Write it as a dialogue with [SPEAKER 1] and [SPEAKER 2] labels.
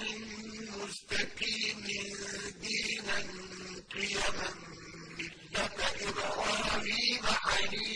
[SPEAKER 1] صراط مستقيم دينا قيما ملة إبراهيم حنيفا